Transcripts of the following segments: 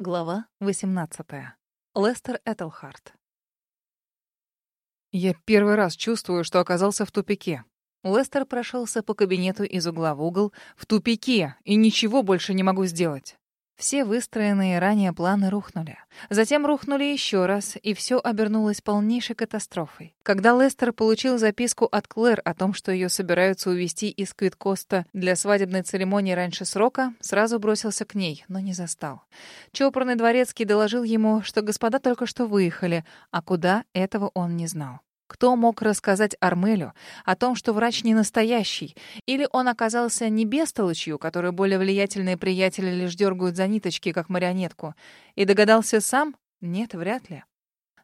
Глава 18. Лестер Этельхарт. Я первый раз чувствую, что оказался в тупике. Лестер прошелся по кабинету из угла в угол. В тупике, и ничего больше не могу сделать. Все выстроенные ранее планы рухнули. Затем рухнули еще раз, и все обернулось полнейшей катастрофой. Когда Лестер получил записку от Клэр о том, что ее собираются увезти из Квиткоста для свадебной церемонии раньше срока, сразу бросился к ней, но не застал. Чопорный дворецкий доложил ему, что господа только что выехали, а куда этого он не знал. Кто мог рассказать Армелю о том, что врач не настоящий? Или он оказался не бестолочью, которую более влиятельные приятели лишь дергают за ниточки, как марионетку? И догадался сам? Нет, вряд ли.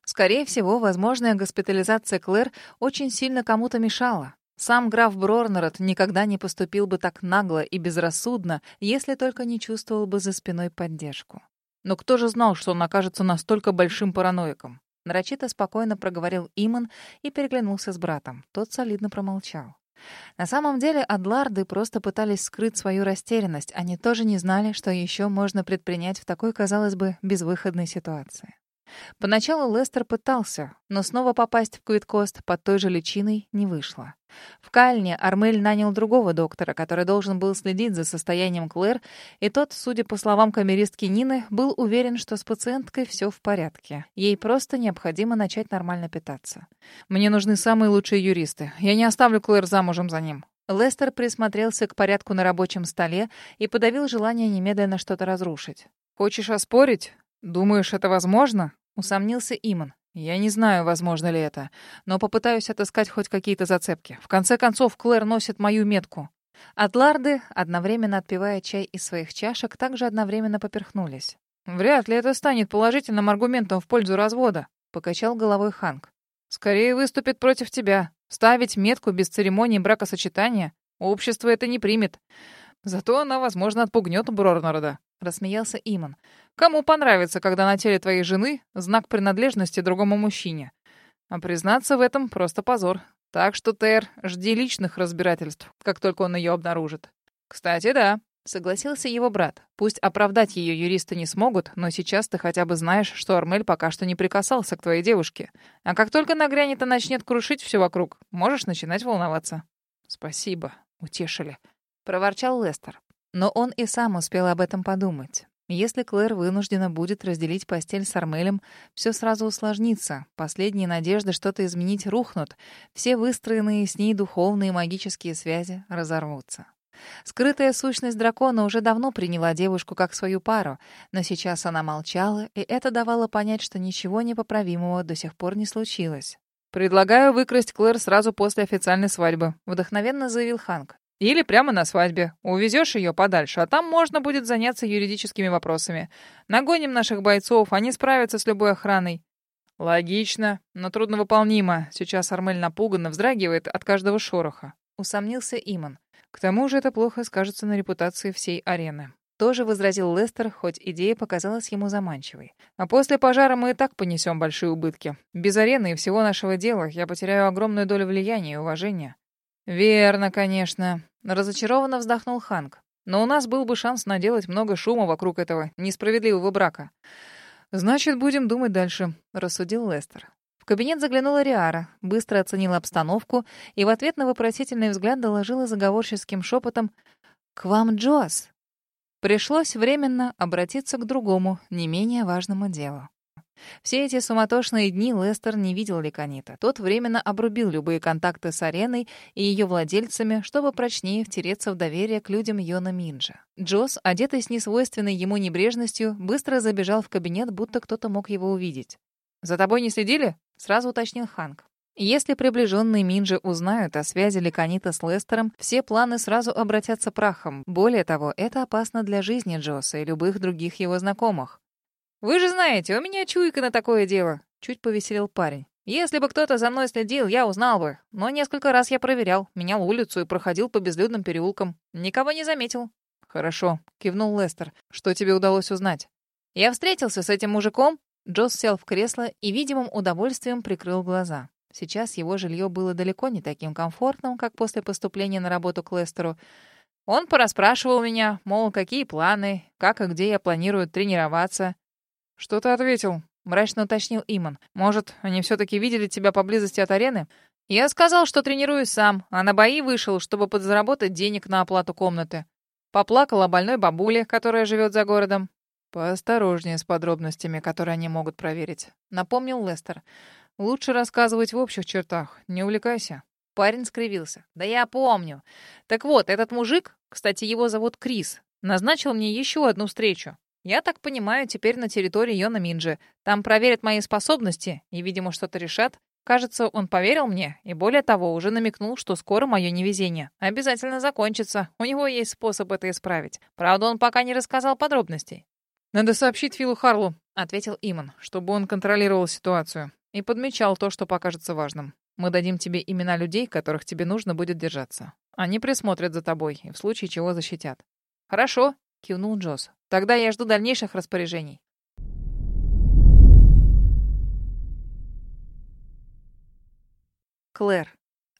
Скорее всего, возможная госпитализация Клэр очень сильно кому-то мешала. Сам граф Брорнерот никогда не поступил бы так нагло и безрассудно, если только не чувствовал бы за спиной поддержку. Но кто же знал, что он окажется настолько большим параноиком? Нарочито спокойно проговорил Иман и переглянулся с братом. Тот солидно промолчал. На самом деле Адларды просто пытались скрыть свою растерянность. Они тоже не знали, что еще можно предпринять в такой, казалось бы, безвыходной ситуации. Поначалу Лестер пытался, но снова попасть в Квиткост под той же личиной не вышло. В Кальне Армель нанял другого доктора, который должен был следить за состоянием Клэр, и тот, судя по словам камеристки Нины, был уверен, что с пациенткой все в порядке. Ей просто необходимо начать нормально питаться. «Мне нужны самые лучшие юристы. Я не оставлю Клэр замужем за ним». Лестер присмотрелся к порядку на рабочем столе и подавил желание немедленно что-то разрушить. «Хочешь оспорить? Думаешь, это возможно?» Усомнился Иман. Я не знаю, возможно ли это, но попытаюсь отыскать хоть какие-то зацепки. В конце концов, Клэр носит мою метку. Атларды, одновременно отпивая чай из своих чашек, также одновременно поперхнулись. «Вряд ли это станет положительным аргументом в пользу развода», — покачал головой Ханк. «Скорее выступит против тебя. Ставить метку без церемонии бракосочетания общество это не примет. Зато она, возможно, отпугнет Брорнорода. — рассмеялся Иман. «Кому понравится, когда на теле твоей жены знак принадлежности другому мужчине? А признаться в этом просто позор. Так что, Тер, жди личных разбирательств, как только он ее обнаружит. Кстати, да, согласился его брат. Пусть оправдать ее юристы не смогут, но сейчас ты хотя бы знаешь, что Армель пока что не прикасался к твоей девушке. А как только нагрянет и начнет крушить все вокруг, можешь начинать волноваться. Спасибо, утешили, проворчал Лестер. Но он и сам успел об этом подумать. Если Клэр вынуждена будет разделить постель с Армелем, все сразу усложнится. Последние надежды что-то изменить рухнут. Все выстроенные с ней духовные и магические связи разорвутся. Скрытая сущность дракона уже давно приняла девушку как свою пару, но сейчас она молчала, и это давало понять, что ничего непоправимого до сих пор не случилось. «Предлагаю выкрасть Клэр сразу после официальной свадьбы», — вдохновенно заявил Ханк. Или прямо на свадьбе. Увезешь ее подальше, а там можно будет заняться юридическими вопросами. Нагоним наших бойцов, они справятся с любой охраной. Логично, но трудновыполнимо. Сейчас Армель напуганно вздрагивает от каждого шороха. Усомнился Иман. К тому же это плохо скажется на репутации всей арены. Тоже возразил Лестер, хоть идея показалась ему заманчивой. А после пожара мы и так понесем большие убытки. Без арены и всего нашего дела я потеряю огромную долю влияния и уважения. Верно, конечно. Разочарованно вздохнул Ханк. Но у нас был бы шанс наделать много шума вокруг этого несправедливого брака. Значит, будем думать дальше, рассудил Лестер. В кабинет заглянула Риара, быстро оценила обстановку и в ответ на вопросительный взгляд доложила заговорческим шепотом «К вам, Джоас!» Пришлось временно обратиться к другому, не менее важному делу. Все эти суматошные дни Лестер не видел Ликанита. Тот временно обрубил любые контакты с ареной и ее владельцами, чтобы прочнее втереться в доверие к людям Йона Минджа. Джосс, одетый с несвойственной ему небрежностью, быстро забежал в кабинет, будто кто-то мог его увидеть. «За тобой не следили?» — сразу уточнил Ханк. Если приближенные Минджи узнают о связи Ликанита с Лестером, все планы сразу обратятся прахом. Более того, это опасно для жизни Джосса и любых других его знакомых. «Вы же знаете, у меня чуйка на такое дело», — чуть повеселил парень. «Если бы кто-то за мной следил, я узнал бы. Но несколько раз я проверял, менял улицу и проходил по безлюдным переулкам. Никого не заметил». «Хорошо», — кивнул Лестер. «Что тебе удалось узнать?» «Я встретился с этим мужиком». Джосс сел в кресло и видимым удовольствием прикрыл глаза. Сейчас его жилье было далеко не таким комфортным, как после поступления на работу к Лестеру. Он порасспрашивал меня, мол, какие планы, как и где я планирую тренироваться. «Что ты ответил?» — мрачно уточнил Иман. «Может, они все-таки видели тебя поблизости от арены?» «Я сказал, что тренируюсь сам, а на бои вышел, чтобы подзаработать денег на оплату комнаты. Поплакал о больной бабуле, которая живет за городом. «Поосторожнее с подробностями, которые они могут проверить», — напомнил Лестер. «Лучше рассказывать в общих чертах. Не увлекайся». Парень скривился. «Да я помню. Так вот, этот мужик, кстати, его зовут Крис, назначил мне еще одну встречу. Я так понимаю, теперь на территории Йона Минджи. Там проверят мои способности и, видимо, что-то решат. Кажется, он поверил мне и, более того, уже намекнул, что скоро мое невезение обязательно закончится. У него есть способ это исправить. Правда, он пока не рассказал подробностей. «Надо сообщить Филу Харлу», — ответил Иман, чтобы он контролировал ситуацию и подмечал то, что покажется важным. Мы дадим тебе имена людей, которых тебе нужно будет держаться. Они присмотрят за тобой и в случае чего защитят. Хорошо, кивнул Джосс. Тогда я жду дальнейших распоряжений. Клэр.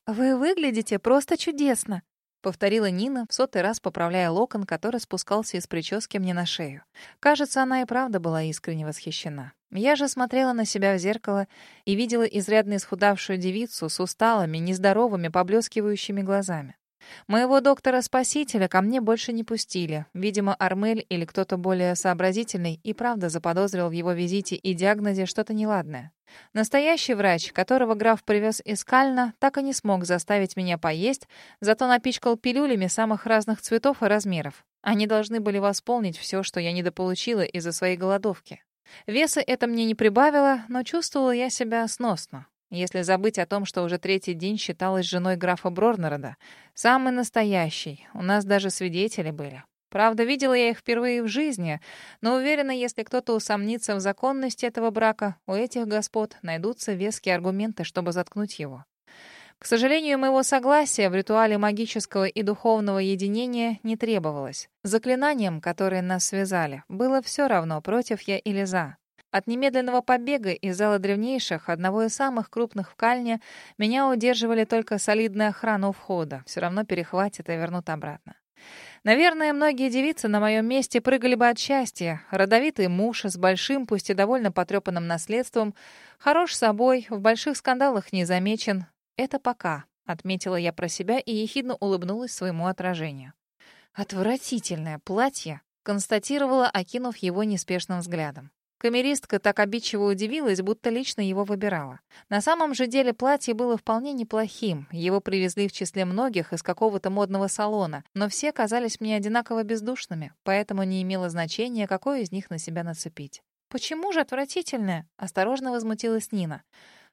«Вы выглядите просто чудесно», — повторила Нина, в сотый раз поправляя локон, который спускался из прически мне на шею. Кажется, она и правда была искренне восхищена. Я же смотрела на себя в зеркало и видела изрядно исхудавшую девицу с усталыми, нездоровыми, поблескивающими глазами. Моего доктора-спасителя ко мне больше не пустили. Видимо, Армель или кто-то более сообразительный и правда заподозрил в его визите и диагнозе что-то неладное. Настоящий врач, которого граф привез из Кальна, так и не смог заставить меня поесть, зато напичкал пилюлями самых разных цветов и размеров. Они должны были восполнить все, что я недополучила из-за своей голодовки. Веса это мне не прибавило, но чувствовала я себя сносно. Если забыть о том, что уже третий день считалась женой графа Брорнерода. Самый настоящий. У нас даже свидетели были. Правда, видела я их впервые в жизни, но уверена, если кто-то усомнится в законности этого брака, у этих господ найдутся веские аргументы, чтобы заткнуть его. К сожалению, моего согласия в ритуале магического и духовного единения не требовалось. Заклинанием, которые нас связали, было все равно, против я или за. От немедленного побега из зала древнейших, одного из самых крупных в Кальне, меня удерживали только солидная охрана у входа. Все равно перехватят и вернут обратно. Наверное, многие девицы на моем месте прыгали бы от счастья. Родовитый муж с большим, пусть и довольно потрепанным наследством, хорош собой, в больших скандалах не замечен. Это пока, — отметила я про себя и ехидно улыбнулась своему отражению. «Отвратительное платье», — констатировала, окинув его неспешным взглядом. Камеристка так обидчиво удивилась, будто лично его выбирала. На самом же деле платье было вполне неплохим. Его привезли в числе многих из какого-то модного салона, но все казались мне одинаково бездушными, поэтому не имело значения, какое из них на себя нацепить. «Почему же отвратительное?» — осторожно возмутилась Нина.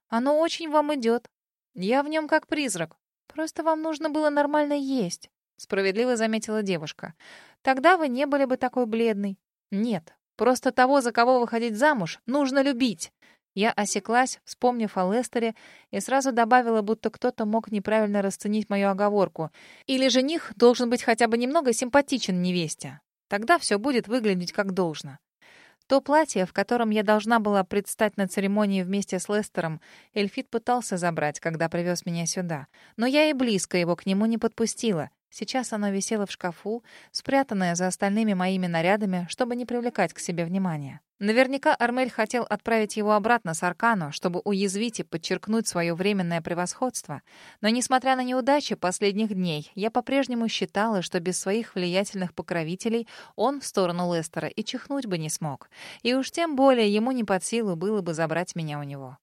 «Оно очень вам идет. Я в нем как призрак. Просто вам нужно было нормально есть», — справедливо заметила девушка. «Тогда вы не были бы такой бледной». «Нет, Просто того, за кого выходить замуж, нужно любить. Я осеклась, вспомнив о Лестере, и сразу добавила, будто кто-то мог неправильно расценить мою оговорку. Или жених должен быть хотя бы немного симпатичен невесте. Тогда все будет выглядеть как должно. То платье, в котором я должна была предстать на церемонии вместе с Лестером, Эльфит пытался забрать, когда привез меня сюда. Но я и близко его к нему не подпустила. Сейчас оно висело в шкафу, спрятанное за остальными моими нарядами, чтобы не привлекать к себе внимания. Наверняка Армель хотел отправить его обратно с Аркану, чтобы уязвить и подчеркнуть свое временное превосходство. Но, несмотря на неудачи последних дней, я по-прежнему считала, что без своих влиятельных покровителей он в сторону Лестера и чихнуть бы не смог. И уж тем более ему не под силу было бы забрать меня у него.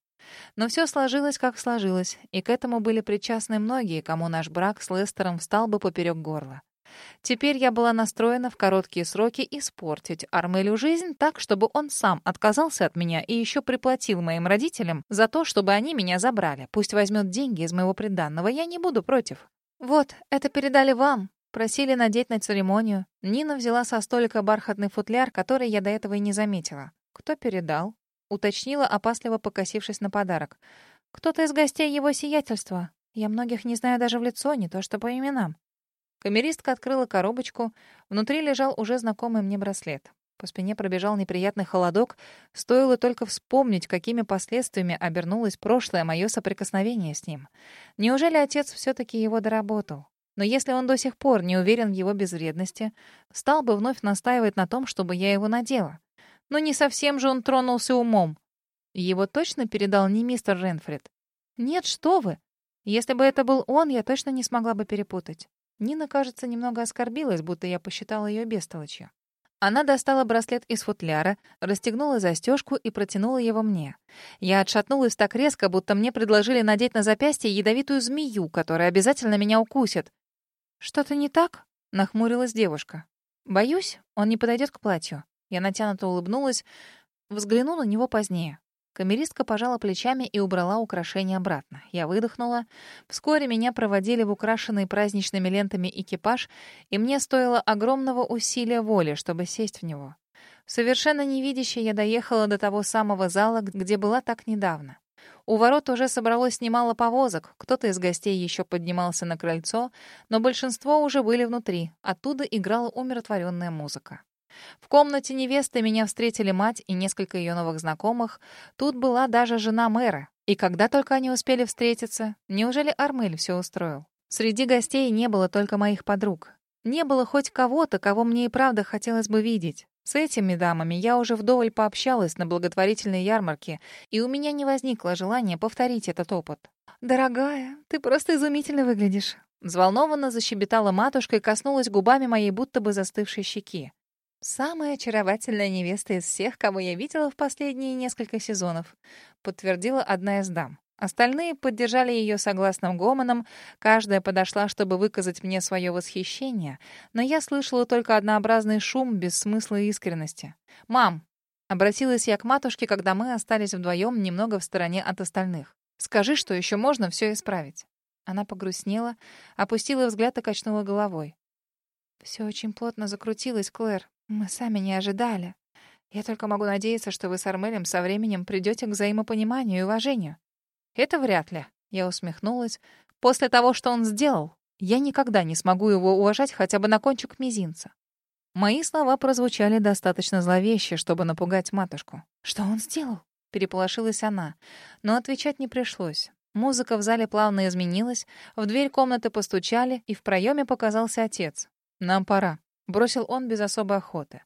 Но все сложилось, как сложилось, и к этому были причастны многие, кому наш брак с Лестером встал бы поперек горла. Теперь я была настроена в короткие сроки испортить Армелю жизнь так, чтобы он сам отказался от меня и еще приплатил моим родителям за то, чтобы они меня забрали. Пусть возьмет деньги из моего приданного, я не буду против. «Вот, это передали вам», Просили надеть на церемонию. Нина взяла со столика бархатный футляр, который я до этого и не заметила. Кто передал? Уточнила, опасливо покосившись на подарок. «Кто-то из гостей его сиятельства. Я многих не знаю даже в лицо, не то что по именам». Камеристка открыла коробочку. Внутри лежал уже знакомый мне браслет. По спине пробежал неприятный холодок. Стоило только вспомнить, какими последствиями обернулось прошлое мое соприкосновение с ним. Неужели отец все-таки его доработал? Но если он до сих пор не уверен в его безвредности, стал бы вновь настаивать на том, чтобы я его надела. Но не совсем же он тронулся умом. Его точно передал не мистер Ренфрид? Нет, что вы. Если бы это был он, я точно не смогла бы перепутать. Нина, кажется, немного оскорбилась, будто я посчитала ее бестолочью. Она достала браслет из футляра, расстегнула застежку и протянула его мне. Я отшатнулась так резко, будто мне предложили надеть на запястье ядовитую змею, которая обязательно меня укусит. «Что-то не так?» — нахмурилась девушка. «Боюсь, он не подойдет к платью». Я натянуто улыбнулась, взгляну на него позднее. Камеристка пожала плечами и убрала украшение обратно. Я выдохнула. Вскоре меня проводили в украшенный праздничными лентами экипаж, и мне стоило огромного усилия воли, чтобы сесть в него. Совершенно невидяще я доехала до того самого зала, где была так недавно. У ворот уже собралось немало повозок, кто-то из гостей еще поднимался на крыльцо, но большинство уже были внутри, оттуда играла умиротворенная музыка. В комнате невесты меня встретили мать и несколько ее новых знакомых. Тут была даже жена мэра. И когда только они успели встретиться, неужели Армель все устроил? Среди гостей не было только моих подруг. Не было хоть кого-то, кого мне и правда хотелось бы видеть. С этими дамами я уже вдоволь пообщалась на благотворительной ярмарке, и у меня не возникло желания повторить этот опыт. «Дорогая, ты просто изумительно выглядишь», Взволнованно защебетала матушка и коснулась губами моей будто бы застывшей щеки. «Самая очаровательная невеста из всех, кого я видела в последние несколько сезонов», подтвердила одна из дам. Остальные поддержали ее согласным гомоном, каждая подошла, чтобы выказать мне свое восхищение, но я слышала только однообразный шум без смысла и искренности. «Мам!» — обратилась я к матушке, когда мы остались вдвоем немного в стороне от остальных. «Скажи, что еще можно все исправить». Она погрустнела, опустила взгляд и качнула головой. «Все очень плотно закрутилось, Клэр. Мы сами не ожидали. Я только могу надеяться, что вы с Армелем со временем придете к взаимопониманию и уважению. Это вряд ли. Я усмехнулась. После того, что он сделал, я никогда не смогу его уважать хотя бы на кончик мизинца. Мои слова прозвучали достаточно зловеще, чтобы напугать матушку. «Что он сделал?» — переполошилась она. Но отвечать не пришлось. Музыка в зале плавно изменилась, в дверь комнаты постучали, и в проеме показался отец. «Нам пора», Бросил он без особой охоты.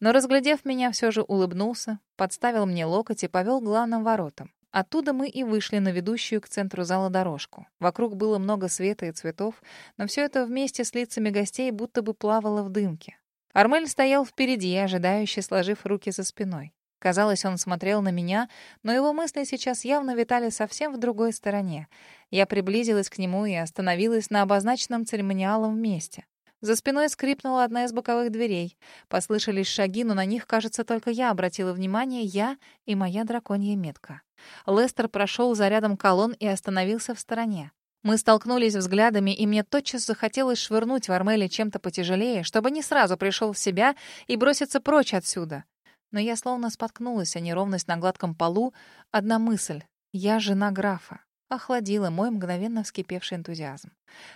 Но, разглядев меня, все же улыбнулся, подставил мне локоть и повел главным воротам. Оттуда мы и вышли на ведущую к центру зала дорожку. Вокруг было много света и цветов, но все это вместе с лицами гостей будто бы плавало в дымке. Армель стоял впереди, ожидающе сложив руки за спиной. Казалось, он смотрел на меня, но его мысли сейчас явно витали совсем в другой стороне. Я приблизилась к нему и остановилась на обозначенном церемониалом месте. За спиной скрипнула одна из боковых дверей. Послышались шаги, но на них, кажется, только я обратила внимание, я и моя драконья метка. Лестер прошел за рядом колонн и остановился в стороне. Мы столкнулись взглядами, и мне тотчас захотелось швырнуть в Армеле чем-то потяжелее, чтобы не сразу пришел в себя и броситься прочь отсюда. Но я словно споткнулась о неровность на гладком полу. Одна мысль — я жена графа охладила мой мгновенно вскипевший энтузиазм.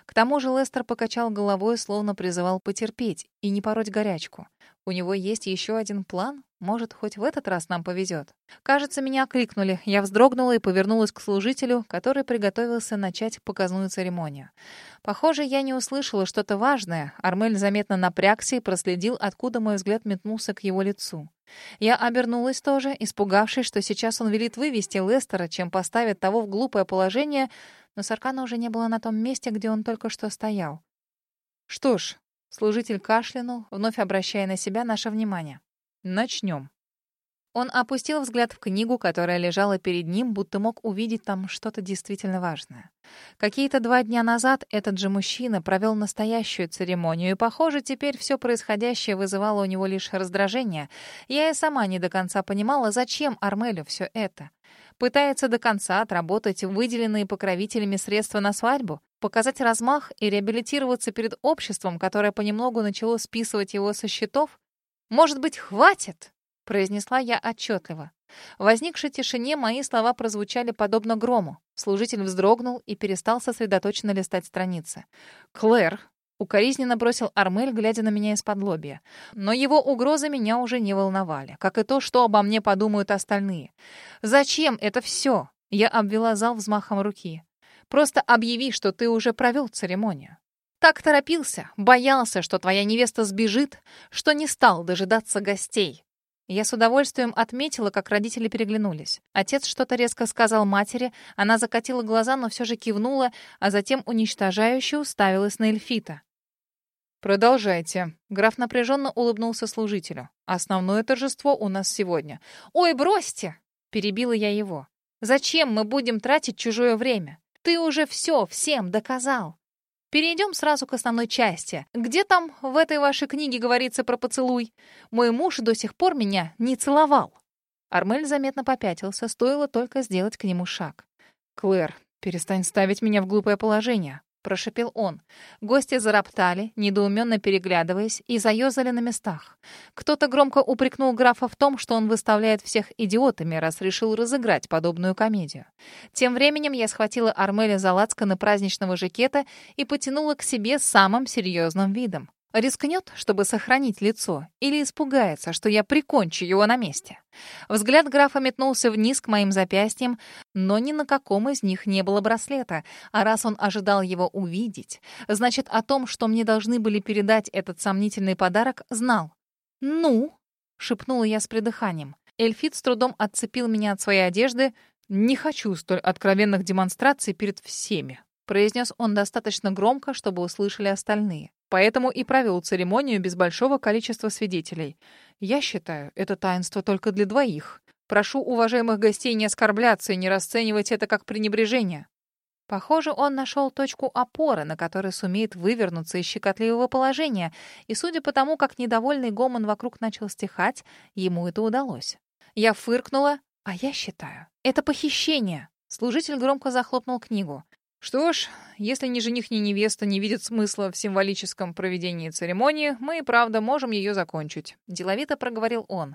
К тому же Лестер покачал головой, словно призывал потерпеть и не пороть горячку. У него есть еще один план? Может, хоть в этот раз нам повезет. Кажется, меня окликнули. Я вздрогнула и повернулась к служителю, который приготовился начать показную церемонию. Похоже, я не услышала что-то важное. Армель заметно напрягся и проследил, откуда мой взгляд метнулся к его лицу. Я обернулась тоже, испугавшись, что сейчас он велит вывести Лестера, чем поставит того в глупое положение, но Саркана уже не было на том месте, где он только что стоял. Что ж, Служитель кашлянул, вновь обращая на себя наше внимание. «Начнем». Он опустил взгляд в книгу, которая лежала перед ним, будто мог увидеть там что-то действительно важное. Какие-то два дня назад этот же мужчина провел настоящую церемонию, и, похоже, теперь все происходящее вызывало у него лишь раздражение. Я и сама не до конца понимала, зачем Армелю все это. Пытается до конца отработать выделенные покровителями средства на свадьбу? показать размах и реабилитироваться перед обществом, которое понемногу начало списывать его со счетов? «Может быть, хватит?» — произнесла я отчетливо. В возникшей тишине мои слова прозвучали подобно грому. Служитель вздрогнул и перестал сосредоточенно листать страницы. «Клэр!» — укоризненно бросил Армель, глядя на меня из-под лобья. Но его угрозы меня уже не волновали, как и то, что обо мне подумают остальные. «Зачем это все?» — я обвела зал взмахом руки. Просто объяви, что ты уже провел церемонию. Так торопился, боялся, что твоя невеста сбежит, что не стал дожидаться гостей. Я с удовольствием отметила, как родители переглянулись. Отец что-то резко сказал матери, она закатила глаза, но все же кивнула, а затем уничтожающе уставилась на Эльфита. «Продолжайте». Граф напряженно улыбнулся служителю. «Основное торжество у нас сегодня». «Ой, бросьте!» — перебила я его. «Зачем мы будем тратить чужое время? Ты уже все всем доказал. Перейдем сразу к основной части. Где там в этой вашей книге говорится про поцелуй? Мой муж до сих пор меня не целовал. Армель заметно попятился, стоило только сделать к нему шаг. «Клэр, перестань ставить меня в глупое положение прошепел он. Гости зароптали, недоуменно переглядываясь, и заёзали на местах. Кто-то громко упрекнул графа в том, что он выставляет всех идиотами, раз решил разыграть подобную комедию. Тем временем я схватила Армеля за лацканы праздничного жакета и потянула к себе самым серьезным видом. Рискнет, чтобы сохранить лицо, или испугается, что я прикончу его на месте. Взгляд графа метнулся вниз к моим запястьям, но ни на каком из них не было браслета, а раз он ожидал его увидеть, значит, о том, что мне должны были передать этот сомнительный подарок, знал. «Ну?» — шепнула я с придыханием. Эльфит с трудом отцепил меня от своей одежды. «Не хочу столь откровенных демонстраций перед всеми», — произнес он достаточно громко, чтобы услышали остальные. Поэтому и провел церемонию без большого количества свидетелей. Я считаю, это таинство только для двоих. Прошу уважаемых гостей не оскорбляться и не расценивать это как пренебрежение. Похоже, он нашел точку опоры, на которой сумеет вывернуться из щекотливого положения, и, судя по тому, как недовольный гомон вокруг начал стихать, ему это удалось. Я фыркнула, а я считаю, это похищение. Служитель громко захлопнул книгу. Что ж, если ни жених, ни невеста не видят смысла в символическом проведении церемонии, мы и правда можем ее закончить. Деловито проговорил он.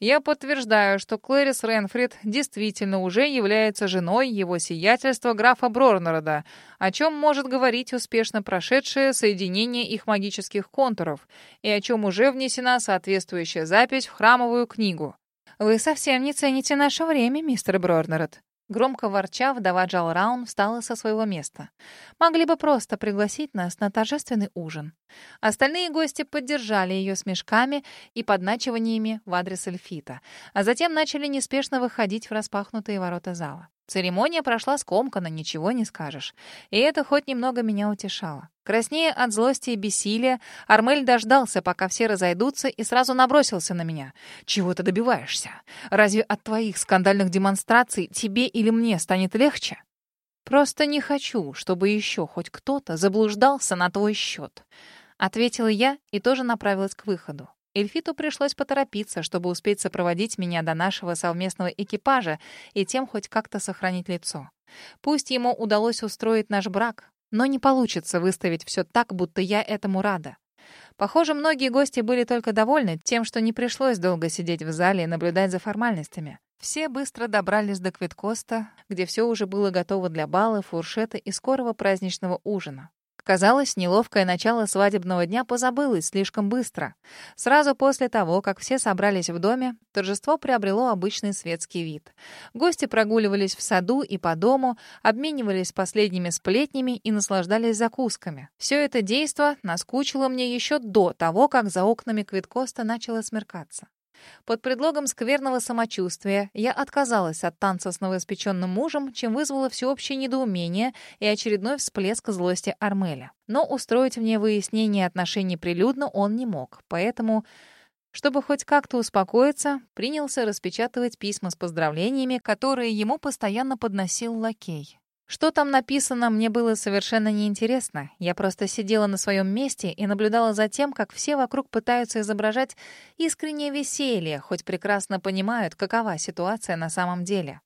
Я подтверждаю, что Клэрис Ренфрид действительно уже является женой его сиятельства графа Брорнерода, о чем может говорить успешно прошедшее соединение их магических контуров, и о чем уже внесена соответствующая запись в храмовую книгу. «Вы совсем не цените наше время, мистер Брорнерод», Громко ворча, вдова Джал Раун встала со своего места. Могли бы просто пригласить нас на торжественный ужин. Остальные гости поддержали ее смешками и подначиваниями в адрес Эльфита, а затем начали неспешно выходить в распахнутые ворота зала. Церемония прошла скомканно, ничего не скажешь. И это хоть немного меня утешало. Краснея от злости и бессилия, Армель дождался, пока все разойдутся, и сразу набросился на меня. «Чего ты добиваешься? Разве от твоих скандальных демонстраций тебе или мне станет легче?» «Просто не хочу, чтобы еще хоть кто-то заблуждался на твой счет», — ответила я и тоже направилась к выходу. Эльфиту пришлось поторопиться, чтобы успеть сопроводить меня до нашего совместного экипажа и тем хоть как-то сохранить лицо. Пусть ему удалось устроить наш брак, но не получится выставить все так, будто я этому рада. Похоже, многие гости были только довольны тем, что не пришлось долго сидеть в зале и наблюдать за формальностями. Все быстро добрались до Квиткоста, где все уже было готово для бала, фуршета и скорого праздничного ужина. Казалось, неловкое начало свадебного дня позабылось слишком быстро. Сразу после того, как все собрались в доме, торжество приобрело обычный светский вид. Гости прогуливались в саду и по дому, обменивались последними сплетнями и наслаждались закусками. Все это действо наскучило мне еще до того, как за окнами Квиткоста начало смеркаться. Под предлогом скверного самочувствия я отказалась от танца с новоиспеченным мужем, чем вызвало всеобщее недоумение и очередной всплеск злости Армеля. Но устроить мне выяснение отношений прилюдно он не мог, поэтому... Чтобы хоть как-то успокоиться, принялся распечатывать письма с поздравлениями, которые ему постоянно подносил лакей. Что там написано, мне было совершенно неинтересно. Я просто сидела на своем месте и наблюдала за тем, как все вокруг пытаются изображать искреннее веселье, хоть прекрасно понимают, какова ситуация на самом деле.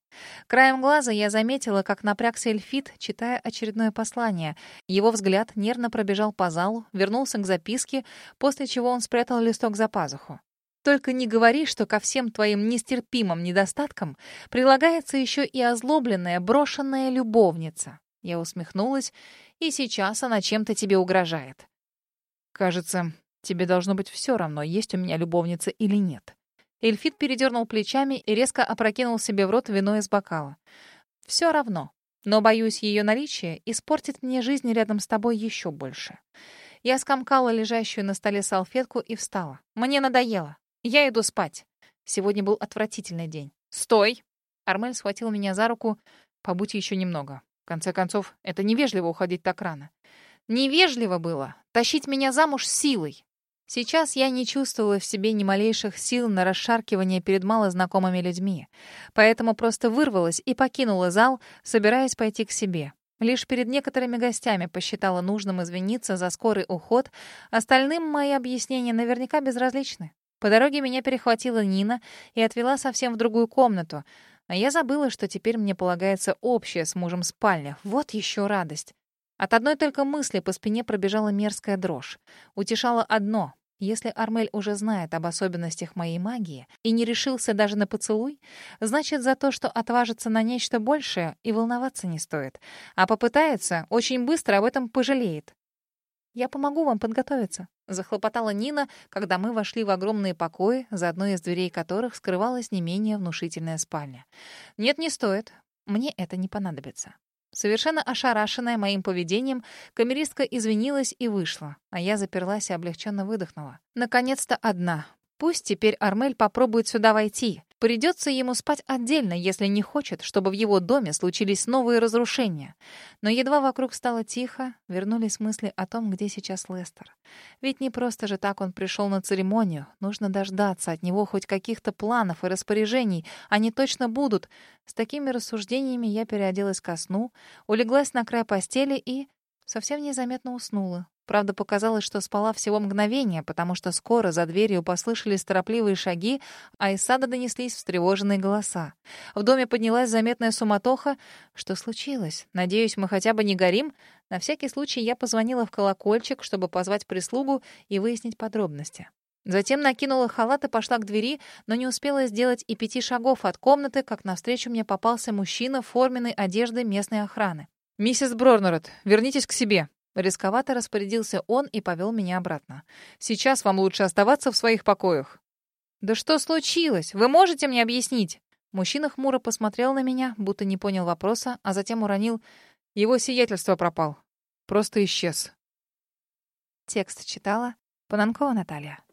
Краем глаза я заметила, как напрягся Эльфит, читая очередное послание. Его взгляд нервно пробежал по залу, вернулся к записке, после чего он спрятал листок за пазуху. Только не говори, что ко всем твоим нестерпимым недостаткам прилагается еще и озлобленная, брошенная любовница. Я усмехнулась, и сейчас она чем-то тебе угрожает. Кажется, тебе должно быть все равно, есть у меня любовница или нет. Эльфит передернул плечами и резко опрокинул себе в рот вино из бокала. Все равно. Но, боюсь, ее наличие испортит мне жизнь рядом с тобой еще больше. Я скомкала лежащую на столе салфетку и встала. Мне надоело. Я иду спать. Сегодня был отвратительный день. «Стой!» Армель схватил меня за руку. «Побудь еще немного. В конце концов, это невежливо уходить так рано». «Невежливо было тащить меня замуж силой. Сейчас я не чувствовала в себе ни малейших сил на расшаркивание перед малознакомыми людьми, поэтому просто вырвалась и покинула зал, собираясь пойти к себе. Лишь перед некоторыми гостями посчитала нужным извиниться за скорый уход, остальным мои объяснения наверняка безразличны. По дороге меня перехватила Нина и отвела совсем в другую комнату, а я забыла, что теперь мне полагается общая с мужем спальня. Вот еще радость. От одной только мысли по спине пробежала мерзкая дрожь. Утешало одно. Если Армель уже знает об особенностях моей магии и не решился даже на поцелуй, значит, за то, что отважится на нечто большее, и волноваться не стоит. А попытается, очень быстро об этом пожалеет. «Я помогу вам подготовиться», — захлопотала Нина, когда мы вошли в огромные покои, за одной из дверей которых скрывалась не менее внушительная спальня. «Нет, не стоит. Мне это не понадобится». Совершенно ошарашенная моим поведением, камеристка извинилась и вышла, а я заперлась и облегченно выдохнула. Наконец-то одна. Пусть теперь Армель попробует сюда войти. Придется ему спать отдельно, если не хочет, чтобы в его доме случились новые разрушения. Но едва вокруг стало тихо, вернулись мысли о том, где сейчас Лестер. Ведь не просто же так он пришел на церемонию. Нужно дождаться от него хоть каких-то планов и распоряжений. Они точно будут. С такими рассуждениями я переоделась ко сну, улеглась на край постели и совсем незаметно уснула, Правда, показалось, что спала всего мгновение, потому что скоро за дверью послышались торопливые шаги, а из сада донеслись встревоженные голоса. В доме поднялась заметная суматоха. Что случилось? Надеюсь, мы хотя бы не горим? На всякий случай я позвонила в колокольчик, чтобы позвать прислугу и выяснить подробности. Затем накинула халат и пошла к двери, но не успела сделать и пяти шагов от комнаты, как навстречу мне попался мужчина в форменной одежды местной охраны. «Миссис Брорнерот, вернитесь к себе», Рисковато распорядился он и повел меня обратно. «Сейчас вам лучше оставаться в своих покоях». «Да что случилось? Вы можете мне объяснить?» Мужчина хмуро посмотрел на меня, будто не понял вопроса, а затем уронил «Его сиятельство пропал. Просто исчез». Текст читала Пананкова Наталья.